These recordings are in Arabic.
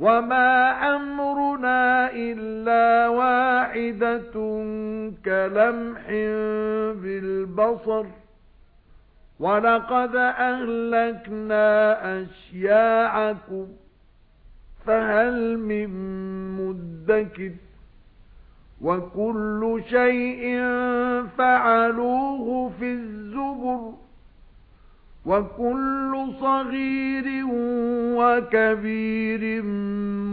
وَمَا أَمْرُنَا إِلَّا وَاحِدَةٌ كَلَمْحٍ بِالْبَصَرِ وَلَقَدْ أَهْلَكْنَا أَشْيَاعَكُمْ فَهَلْ مِن مُّدَّكِرٍ وَكُلُّ شَيْءٍ فَعَلُوهُ فِي الزُّبُرِ وَكُلُّ صَغِيرٍ وَكَبِيرٍ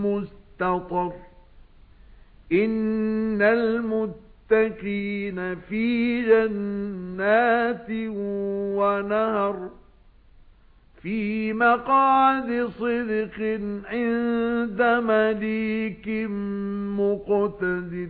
مُسْتَطَرٍ. إِنَّ الْمُتَّقِينَ فِي جَنَّاتٍ وَنَهَرٍ فِي مَقْعَدِ صِدْقٍ عِندَ مَلِيكٍ مُقْتَدِرٍ.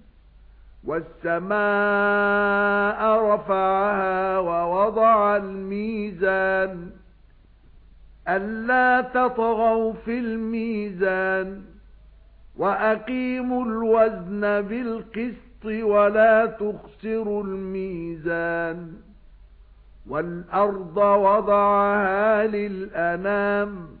وَالسَّمَاءَ رَفَعَهَا وَوَضَعَ الْمِيزَانَ أَلَّا تَطْغَوْا فِي الْمِيزَانِ وَأَقِيمُوا الْوَزْنَ بِالْقِسْطِ وَلَا تُخْسِرُوا الْمِيزَانَ وَالْأَرْضَ وَضَعَهَا لِلْأَنَامِ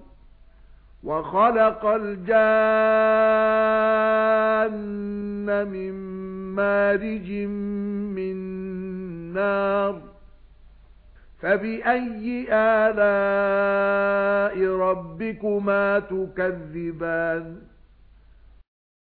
وَخَلَقَ الْجَانَّ مِنْ مَارِجٍ مِنْ نَارٍ فَبِأَيِّ آلَاءِ رَبِّكُمَا تُكَذِّبَانِ؟